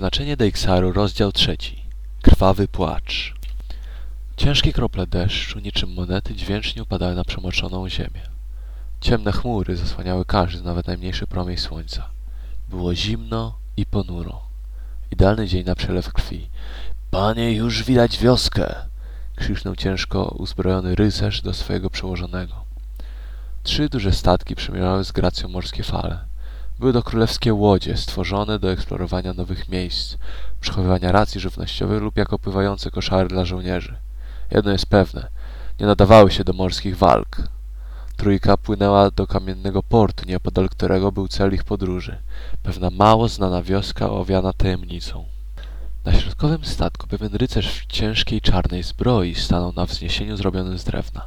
Przeznaczenie Deixaru, rozdział trzeci. Krwawy płacz. Ciężkie krople deszczu, niczym monety, dźwięcznie upadały na przemoczoną ziemię. Ciemne chmury zasłaniały każdy, nawet najmniejszy promień słońca. Było zimno i ponuro. Idealny dzień na przelew krwi. Panie, już widać wioskę! krzyknął ciężko uzbrojony rycerz do swojego przełożonego. Trzy duże statki przemierały z gracją morskie fale. Były to królewskie łodzie, stworzone do eksplorowania nowych miejsc, przechowywania racji żywnościowych lub jako pływające koszary dla żołnierzy. Jedno jest pewne, nie nadawały się do morskich walk. Trójka płynęła do kamiennego portu, nieopodal którego był cel ich podróży. Pewna mało znana wioska owiana tajemnicą. Na środkowym statku pewien rycerz w ciężkiej czarnej zbroi stanął na wzniesieniu zrobionym z drewna.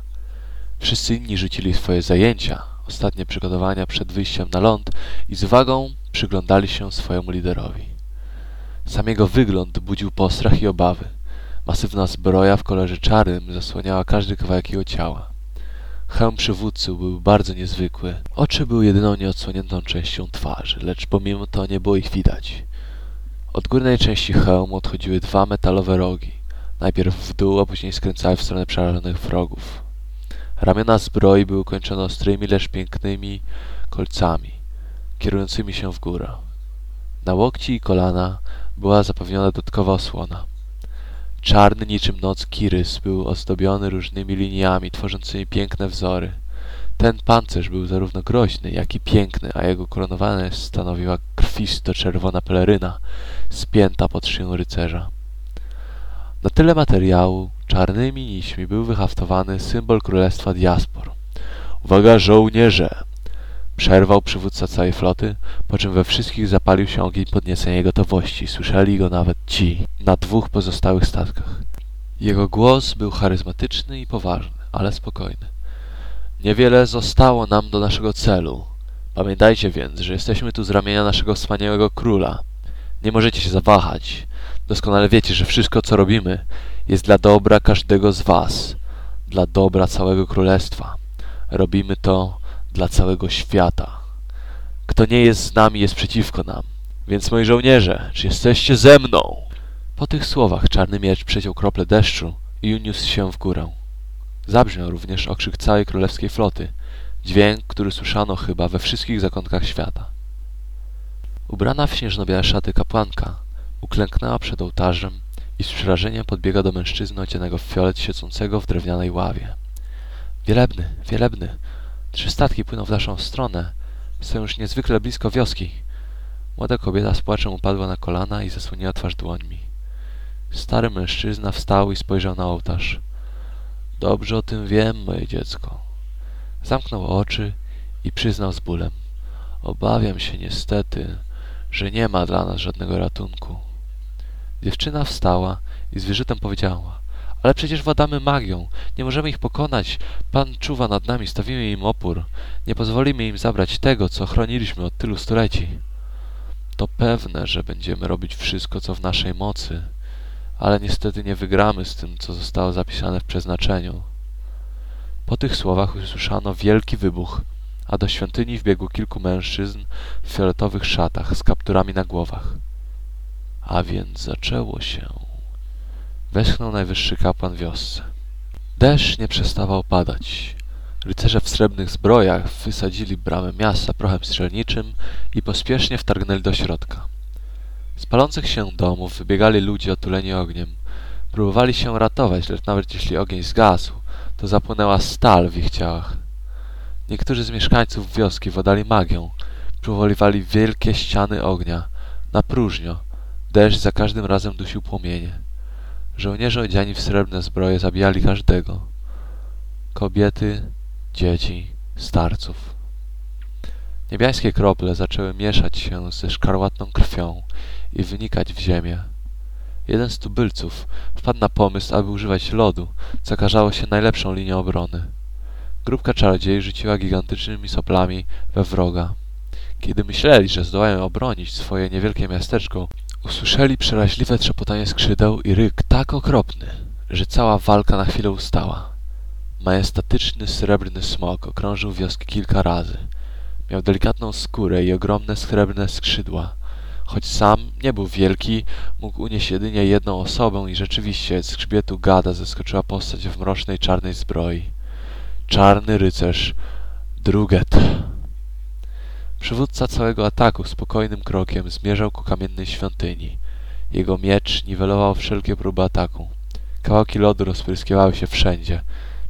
Wszyscy inni rzucili swoje zajęcia, ostatnie przygotowania przed wyjściem na ląd i z uwagą przyglądali się swojemu liderowi. Sam jego wygląd budził postrach i obawy. Masywna zbroja w kolorze czarnym zasłaniała każdy kawałek jego ciała. Hełm przywódcy był bardzo niezwykły. Oczy były jedyną nieodsłoniętą częścią twarzy, lecz pomimo to nie było ich widać. Od górnej części hełmu odchodziły dwa metalowe rogi. Najpierw w dół, a później skręcały w stronę przerażonych wrogów. Ramiona zbroi były kończone ostrymi, lecz pięknymi kolcami, kierującymi się w górę. Na łokci i kolana była zapewniona dodatkowa osłona. Czarny niczym noc kirys był ozdobiony różnymi liniami, tworzącymi piękne wzory. Ten pancerz był zarówno groźny, jak i piękny, a jego koronowanie stanowiła krwisto-czerwona peleryna, spięta pod szyją rycerza. Na tyle materiału czarnymi nićmi był wyhaftowany symbol królestwa diaspor. Uwaga, żołnierze! Przerwał przywódca całej floty, po czym we wszystkich zapalił się ogień podniecenia gotowości. Słyszeli go nawet ci na dwóch pozostałych statkach. Jego głos był charyzmatyczny i poważny, ale spokojny. Niewiele zostało nam do naszego celu. Pamiętajcie więc, że jesteśmy tu z ramienia naszego wspaniałego króla. Nie możecie się zawahać. Doskonale wiecie, że wszystko, co robimy, jest dla dobra każdego z was, dla dobra całego królestwa. Robimy to dla całego świata. Kto nie jest z nami, jest przeciwko nam. Więc, moi żołnierze, czy jesteście ze mną? Po tych słowach czarny miecz przeciął krople deszczu i uniósł się w górę. Zabrzmiał również okrzyk całej królewskiej floty, dźwięk, który słyszano chyba we wszystkich zakątkach świata. Ubrana w śnieżno-białe szaty kapłanka uklęknęła przed ołtarzem i z przerażeniem podbiega do mężczyzny odzianego w fiolet siedzącego w drewnianej ławie. Wielebny, wielebny, trzy statki płyną w naszą stronę, są już niezwykle blisko wioski. Młoda kobieta z płaczem upadła na kolana i zasłoniła twarz dłońmi. Stary mężczyzna wstał i spojrzał na ołtarz. Dobrze o tym wiem, moje dziecko. Zamknął oczy i przyznał z bólem. Obawiam się niestety, że nie ma dla nas żadnego ratunku. Dziewczyna wstała i z wyrzutem powiedziała ale przecież władamy magią. Nie możemy ich pokonać. Pan czuwa nad nami, stawimy im opór. Nie pozwolimy im zabrać tego, co chroniliśmy od tylu stuleci. To pewne, że będziemy robić wszystko, co w naszej mocy, ale niestety nie wygramy z tym, co zostało zapisane w przeznaczeniu. Po tych słowach usłyszano wielki wybuch, a do świątyni wbiegło kilku mężczyzn w fioletowych szatach z kapturami na głowach. A więc zaczęło się. Westchnął najwyższy kapłan wiosce. Deszcz nie przestawał padać. Rycerze w srebrnych zbrojach wysadzili bramę miasta prochem strzelniczym i pospiesznie wtargnęli do środka. Z palących się domów wybiegali ludzie otuleni ogniem. Próbowali się ratować, lecz nawet jeśli ogień zgasł, to zapłynęła stal w ich ciałach. Niektórzy z mieszkańców wioski władali magią. Próbowali wielkie ściany ognia. Na próżnio. Deszcz za każdym razem dusił płomienie. Żołnierze odziani w srebrne zbroje zabijali każdego. Kobiety, dzieci, starców. Niebiańskie krople zaczęły mieszać się ze szkarłatną krwią i wynikać w ziemię. Jeden z tubylców wpadł na pomysł, aby używać lodu, co okazało się najlepszą linią obrony. Grupka czarodziei rzuciła gigantycznymi soplami we wroga. Kiedy myśleli, że zdołają obronić swoje niewielkie miasteczko, usłyszeli przeraźliwe trzepotanie skrzydeł i ryk tak okropny, że cała walka na chwilę ustała. Majestatyczny srebrny smok okrążył wioski kilka razy. Miał delikatną skórę i ogromne srebrne skrzydła. Choć sam nie był wielki, mógł unieść jedynie jedną osobę i rzeczywiście z grzbietu gada zeskoczyła postać w mrocznej czarnej zbroi. Czarny rycerz Druget. Przywódca całego ataku spokojnym krokiem zmierzał ku kamiennej świątyni. Jego miecz niwelował wszelkie próby ataku. Kawałki lodu rozpryskiwały się wszędzie,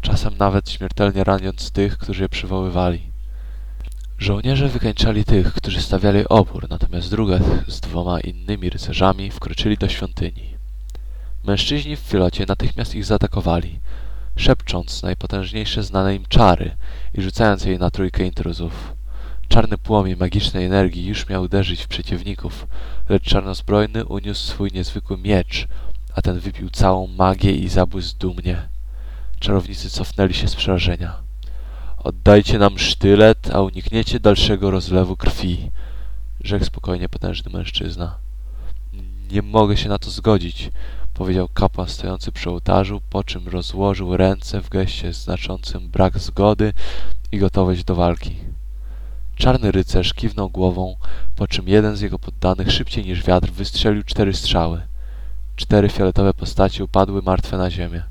czasem nawet śmiertelnie raniąc tych, którzy je przywoływali. Żołnierze wykańczali tych, którzy stawiali opór, natomiast druga z dwoma innymi rycerzami wkroczyli do świątyni. Mężczyźni w filocie natychmiast ich zaatakowali, szepcząc najpotężniejsze znane im czary i rzucając je na trójkę intruzów. Czarny płomień magicznej energii już miał uderzyć w przeciwników, lecz czarnozbrojny uniósł swój niezwykły miecz, a ten wypił całą magię i zabłysk dumnie. Czarownicy cofnęli się z przerażenia. Oddajcie nam sztylet, a unikniecie dalszego rozlewu krwi, rzekł spokojnie potężny mężczyzna. Nie mogę się na to zgodzić, powiedział kapłan stojący przy ołtarzu, po czym rozłożył ręce w geście znaczącym brak zgody i gotowość do walki. Czarny rycerz kiwnął głową, po czym jeden z jego poddanych szybciej niż wiatr wystrzelił cztery strzały. Cztery fioletowe postaci upadły martwe na ziemię.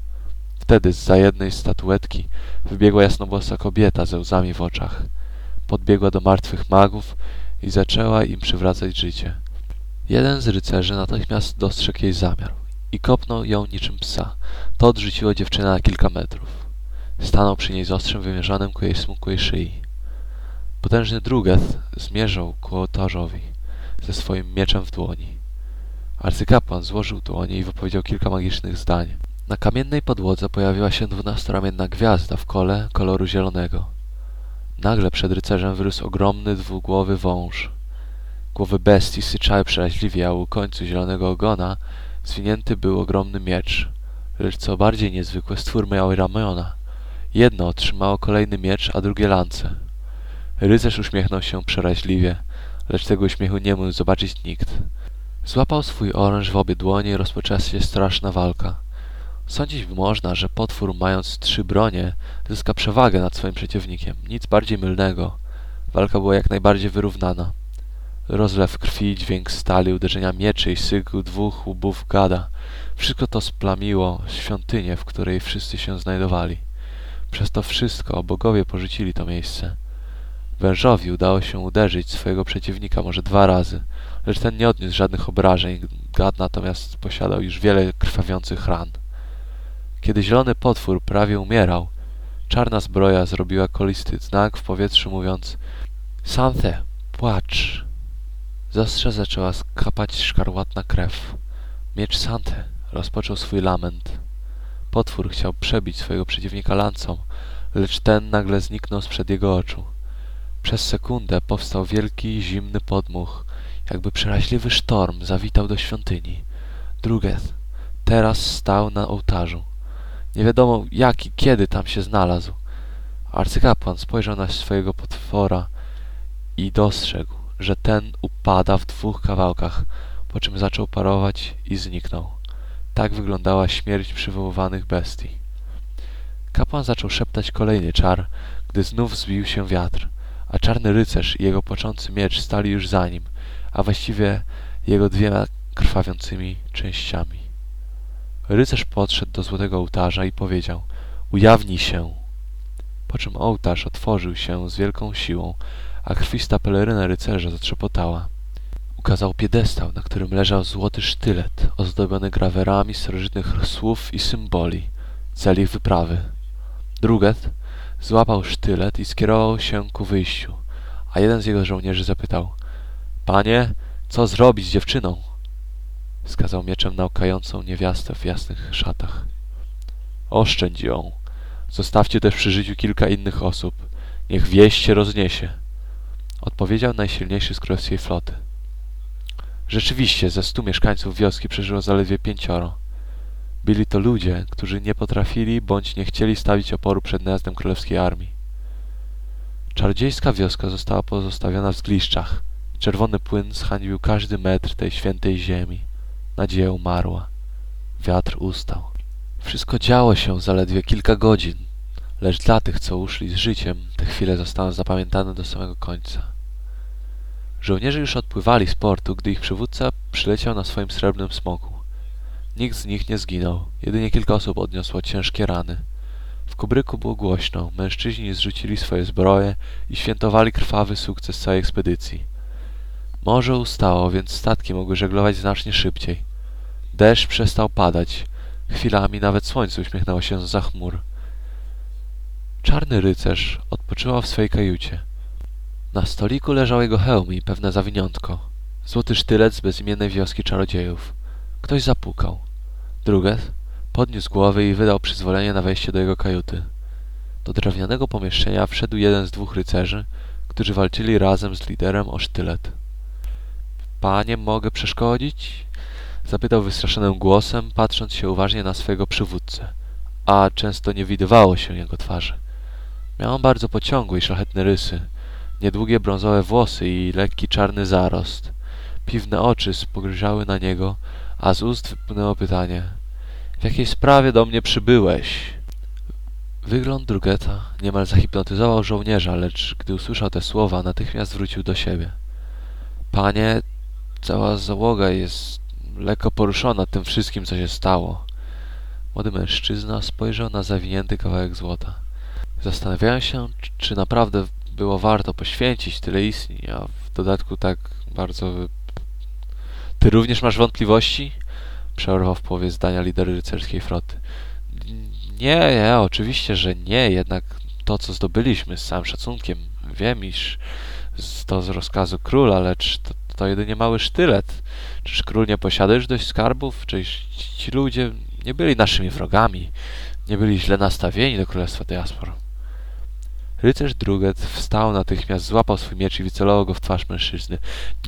Wtedy z za jednej statuetki wybiegła jasnowłosa kobieta ze łzami w oczach. Podbiegła do martwych magów i zaczęła im przywracać życie. Jeden z rycerzy natychmiast dostrzegł jej zamiar i kopnął ją niczym psa. To odrzuciło dziewczynę na kilka metrów. Stanął przy niej z ostrzem wymierzonym ku jej smukłej szyi. Potężny Drugeth zmierzał ku ołtarzowi ze swoim mieczem w dłoni. Arcykapłan złożył dłonie i wypowiedział kilka magicznych zdań. Na kamiennej podłodze pojawiła się dwunastoramienna gwiazda w kole koloru zielonego. Nagle przed rycerzem wyrósł ogromny dwugłowy wąż. Głowy bestii syczały przeraźliwie, a u końcu zielonego ogona zwinięty był ogromny miecz. Lecz co bardziej niezwykłe, stwór miał ramiona. Jedno otrzymało kolejny miecz, a drugie lance. Rycerz uśmiechnął się przeraźliwie, lecz tego uśmiechu nie mógł zobaczyć nikt. Złapał swój oręż w obie dłonie i rozpoczęła się straszna walka. Sądzić by można, że potwór, mając trzy bronie, zyska przewagę nad swoim przeciwnikiem. Nic bardziej mylnego. Walka była jak najbardziej wyrównana. Rozlew krwi, dźwięk stali, uderzenia mieczy i syk dwóch łbów gada. Wszystko to splamiło świątynię, w której wszyscy się znajdowali. Przez to wszystko bogowie porzucili to miejsce. Wężowi udało się uderzyć swojego przeciwnika może dwa razy, lecz ten nie odniósł żadnych obrażeń. Gad natomiast posiadał już wiele krwawiących ran. Kiedy zielony potwór prawie umierał, czarna zbroja zrobiła kolisty znak w powietrzu, mówiąc Santhe, płacz! Z zaczęła skapać szkarłatna krew. Miecz Santhe rozpoczął swój lament. Potwór chciał przebić swojego przeciwnika lancą, lecz ten nagle zniknął sprzed jego oczu. Przez sekundę powstał wielki, zimny podmuch, jakby przeraźliwy sztorm zawitał do świątyni. Drugeth teraz stał na ołtarzu. Nie wiadomo jak i kiedy tam się znalazł. Arcykapłan spojrzał na swojego potwora i dostrzegł, że ten upada w dwóch kawałkach, po czym zaczął parować i zniknął. Tak wyglądała śmierć przywoływanych bestii. Kapłan zaczął szeptać kolejny czar, gdy znów zbił się wiatr, a czarny rycerz i jego płaczący miecz stali już za nim, a właściwie jego dwiema krwawiącymi częściami. Rycerz podszedł do złotego ołtarza i powiedział Ujawnij się! Po czym ołtarz otworzył się z wielką siłą, a krwista peleryna rycerza zatrzepotała. Ukazał piedestał, na którym leżał złoty sztylet, ozdobiony grawerami starożytnych słów i symboli, celi wyprawy. Druget złapał sztylet i skierował się ku wyjściu, a jeden z jego żołnierzy zapytał Panie, co zrobić z dziewczyną? Wskazał mieczem na okającą niewiastę w jasnych szatach. Oszczędź ją. Zostawcie też przy życiu kilka innych osób. Niech wieść się rozniesie. Odpowiedział najsilniejszy z królewskiej floty. Rzeczywiście, ze stu mieszkańców wioski przeżyło zaledwie pięcioro. Byli to ludzie, którzy nie potrafili bądź nie chcieli stawić oporu przed najazdem królewskiej armii. Czarodziejska wioska została pozostawiona w zgliszczach. Czerwony płyn zhańbił każdy metr tej świętej ziemi. Nadzieja umarła. Wiatr ustał. Wszystko działo się zaledwie kilka godzin, lecz dla tych, co uszli z życiem, te chwile zostały zapamiętane do samego końca. Żołnierze już odpływali z portu, gdy ich przywódca przyleciał na swoim srebrnym smoku. Nikt z nich nie zginął, jedynie kilka osób odniosło ciężkie rany. W kubryku było głośno, mężczyźni zrzucili swoje zbroje i świętowali krwawy sukces całej ekspedycji. Morze ustało, więc statki mogły żeglować znacznie szybciej. Deszcz przestał padać, chwilami nawet słońce uśmiechnęło się za chmur. Czarny rycerz odpoczywał w swej kajucie. Na stoliku leżał jego hełm i pewne zawiniątko. Złoty sztylet z bezimiennej wioski czarodziejów. Ktoś zapukał. Druget podniósł głowę i wydał przyzwolenie na wejście do jego kajuty. Do drewnianego pomieszczenia wszedł jeden z dwóch rycerzy, którzy walczyli razem z liderem o sztylet. Panie, mogę przeszkodzić? Zapytał wystraszonym głosem, patrząc się uważnie na swojego przywódcę, a często nie widywało się jego twarzy. Miał on bardzo pociągłe i szlachetne rysy, niedługie brązowe włosy i lekki czarny zarost. Piwne oczy spojrzały na niego, a z ust wypłynęło pytanie — w jakiej sprawie do mnie przybyłeś? Wygląd Drugeta niemal zahipnotyzował żołnierza, lecz gdy usłyszał te słowa, natychmiast wrócił do siebie. Panie, cała załoga jest lekko poruszona tym wszystkim, co się stało. Młody mężczyzna spojrzał na zawinięty kawałek złota. Zastanawiałem się, czy naprawdę było warto poświęcić tyle istnień, a w dodatku tak bardzo... Ty również masz wątpliwości? Przerwał w połowie zdania lider rycerskiej floty. Nie, nie, oczywiście, że nie, jednak to, co zdobyliśmy z całym szacunkiem, wiem, iż to z rozkazu króla, lecz to, to jedynie mały sztylet. Czyż król nie posiada już dość skarbów? Czyż ci ludzie nie byli naszymi wrogami? Nie byli źle nastawieni do królestwa diaspor? Rycerz Druget wstał natychmiast, złapał swój miecz i wycelował go w twarz mężczyzny.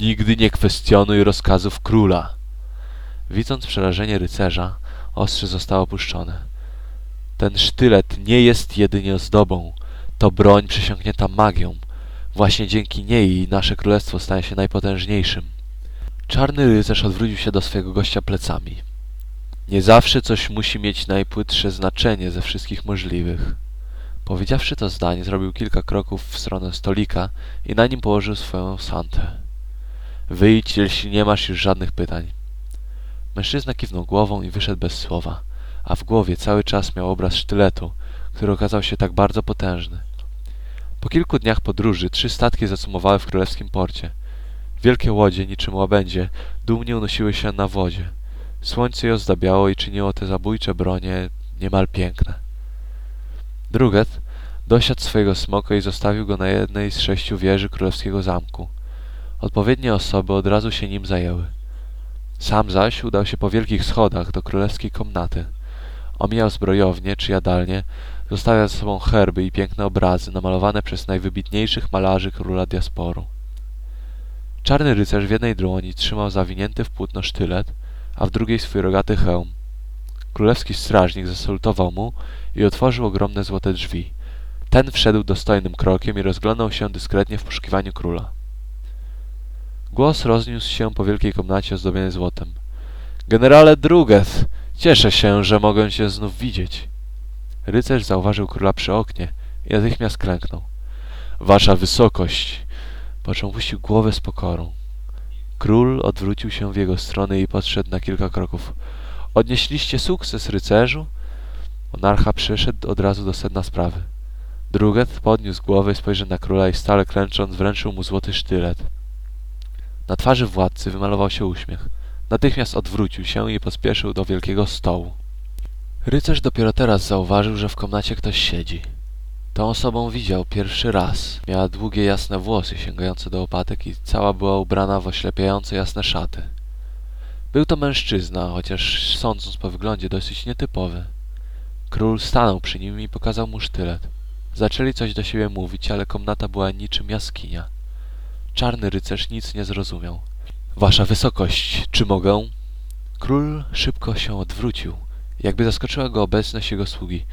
Nigdy nie kwestionuj rozkazów króla. Widząc przerażenie rycerza, ostrze zostało opuszczone. Ten sztylet nie jest jedynie ozdobą. To broń przesiąknięta magią. Właśnie dzięki niej nasze królestwo staje się najpotężniejszym. Czarny rycerz odwrócił się do swojego gościa plecami. Nie zawsze coś musi mieć najpłytsze znaczenie ze wszystkich możliwych. Powiedziawszy to zdanie, zrobił kilka kroków w stronę stolika i na nim położył swoją santę. Wyjdź, jeśli nie masz już żadnych pytań. Mężczyzna kiwnął głową i wyszedł bez słowa, a w głowie cały czas miał obraz sztyletu, który okazał się tak bardzo potężny. Po kilku dniach podróży trzy statki zacumowały w królewskim porcie. Wielkie łodzie, niczym łabędzie, dumnie unosiły się na wodzie. Słońce je ozdabiało i czyniło te zabójcze bronie niemal piękne. Druget dosiadł swojego smoka i zostawił go na jednej z sześciu wieży królewskiego zamku. Odpowiednie osoby od razu się nim zajęły. Sam zaś udał się po wielkich schodach do królewskiej komnaty. Omijał zbrojownię czy jadalnię, zostawiał za sobą herby i piękne obrazy namalowane przez najwybitniejszych malarzy króla diasporu. Czarny rycerz w jednej dłoni trzymał zawinięty w płótno sztylet, a w drugiej swój rogaty hełm. Królewski strażnik zasalutował mu i otworzył ogromne złote drzwi. Ten wszedł dostojnym krokiem i rozglądał się dyskretnie w poszukiwaniu króla. Głos rozniósł się po wielkiej komnacie ozdobionej złotem. Generale Drugeth, cieszę się, że mogę cię znów widzieć. Rycerz zauważył króla przy oknie i natychmiast klęknął. Wasza wysokość! Po czym puścił głowę z pokorą. Król odwrócił się w jego stronę i podszedł na kilka kroków. Odnieśliście sukces, rycerzu? Monarcha przeszedł od razu do sedna sprawy. Druget podniósł głowę i spojrzał na króla i stale klęcząc wręczył mu złoty sztylet. Na twarzy władcy wymalował się uśmiech. Natychmiast odwrócił się i pospieszył do wielkiego stołu. Rycerz dopiero teraz zauważył, że w komnacie ktoś siedzi. Tą osobą widział pierwszy raz. Miała długie, jasne włosy sięgające do łopatek i cała była ubrana w oślepiające jasne szaty. Był to mężczyzna, chociaż sądząc po wyglądzie dosyć nietypowy. Król stanął przy nim i pokazał mu sztylet. Zaczęli coś do siebie mówić, ale komnata była niczym jaskinia. Czarny rycerz nic nie zrozumiał. Wasza wysokość, czy mogę? Król szybko się odwrócił, jakby zaskoczyła go obecność jego sługi.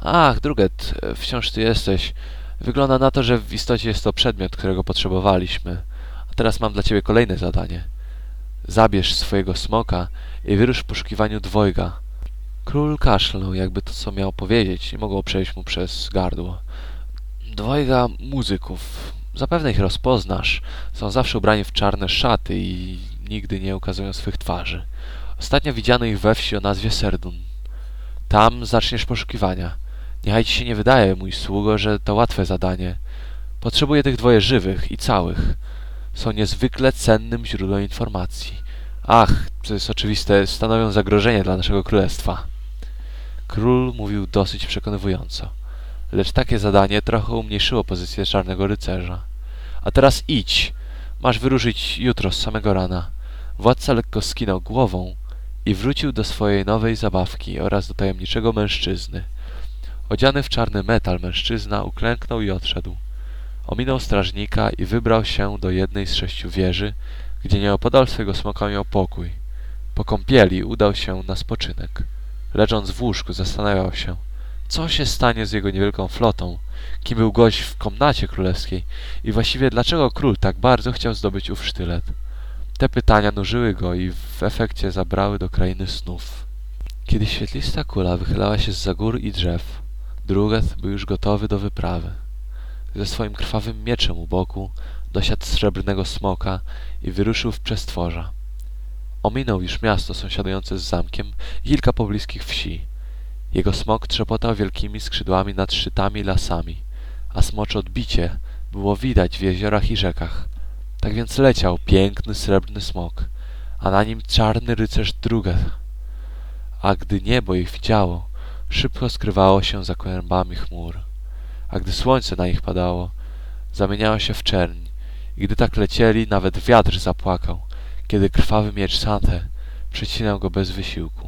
Ach, Druget, wciąż ty jesteś. Wygląda na to, że w istocie jest to przedmiot, którego potrzebowaliśmy. A teraz mam dla ciebie kolejne zadanie. Zabierz swojego smoka i wyrusz w poszukiwaniu dwojga. Król kaszlnął, jakby to, co miał powiedzieć, nie mogło przejść mu przez gardło. Dwojga muzyków. Zapewne ich rozpoznasz. Są zawsze ubrani w czarne szaty i nigdy nie ukazują swych twarzy. Ostatnio widziano ich we wsi o nazwie Serdun. Tam zaczniesz poszukiwania. Niechaj ci się nie wydaje, mój sługo, że to łatwe zadanie. Potrzebuję tych dwoje żywych i całych. Są niezwykle cennym źródłem informacji. Ach, to jest oczywiste, stanowią zagrożenie dla naszego królestwa. Król mówił dosyć przekonywująco. Lecz takie zadanie trochę umniejszyło pozycję czarnego rycerza. A teraz idź. Masz wyruszyć jutro z samego rana. Władca lekko skinął głową i wrócił do swojej nowej zabawki oraz do tajemniczego mężczyzny. Odziany w czarny metal mężczyzna uklęknął i odszedł. Ominął strażnika i wybrał się do jednej z sześciu wieży, gdzie nieopodal swego smoka miał pokój. Po kąpieli udał się na spoczynek. Leżąc w łóżku zastanawiał się, co się stanie z jego niewielką flotą, kim był gość w komnacie królewskiej i właściwie dlaczego król tak bardzo chciał zdobyć ów sztylet. Te pytania nużyły go i w efekcie zabrały do krainy snów. Kiedy świetlista kula wychylała się z gór i drzew, Drugeth był już gotowy do wyprawy. Ze swoim krwawym mieczem u boku dosiadł srebrnego smoka i wyruszył w przestworza. Ominął już miasto sąsiadujące z zamkiem i kilka pobliskich wsi. Jego smok trzepotał wielkimi skrzydłami nad szytami lasami, a smocze odbicie było widać w jeziorach i rzekach. Tak więc leciał piękny srebrny smok, a na nim czarny rycerz Drugeth. A gdy niebo ich widziało, szybko skrywało się za kłębami chmur, a gdy słońce na nich padało, zamieniało się w czerń i gdy tak lecieli, nawet wiatr zapłakał, kiedy krwawy miecz Santhe przecinał go bez wysiłku.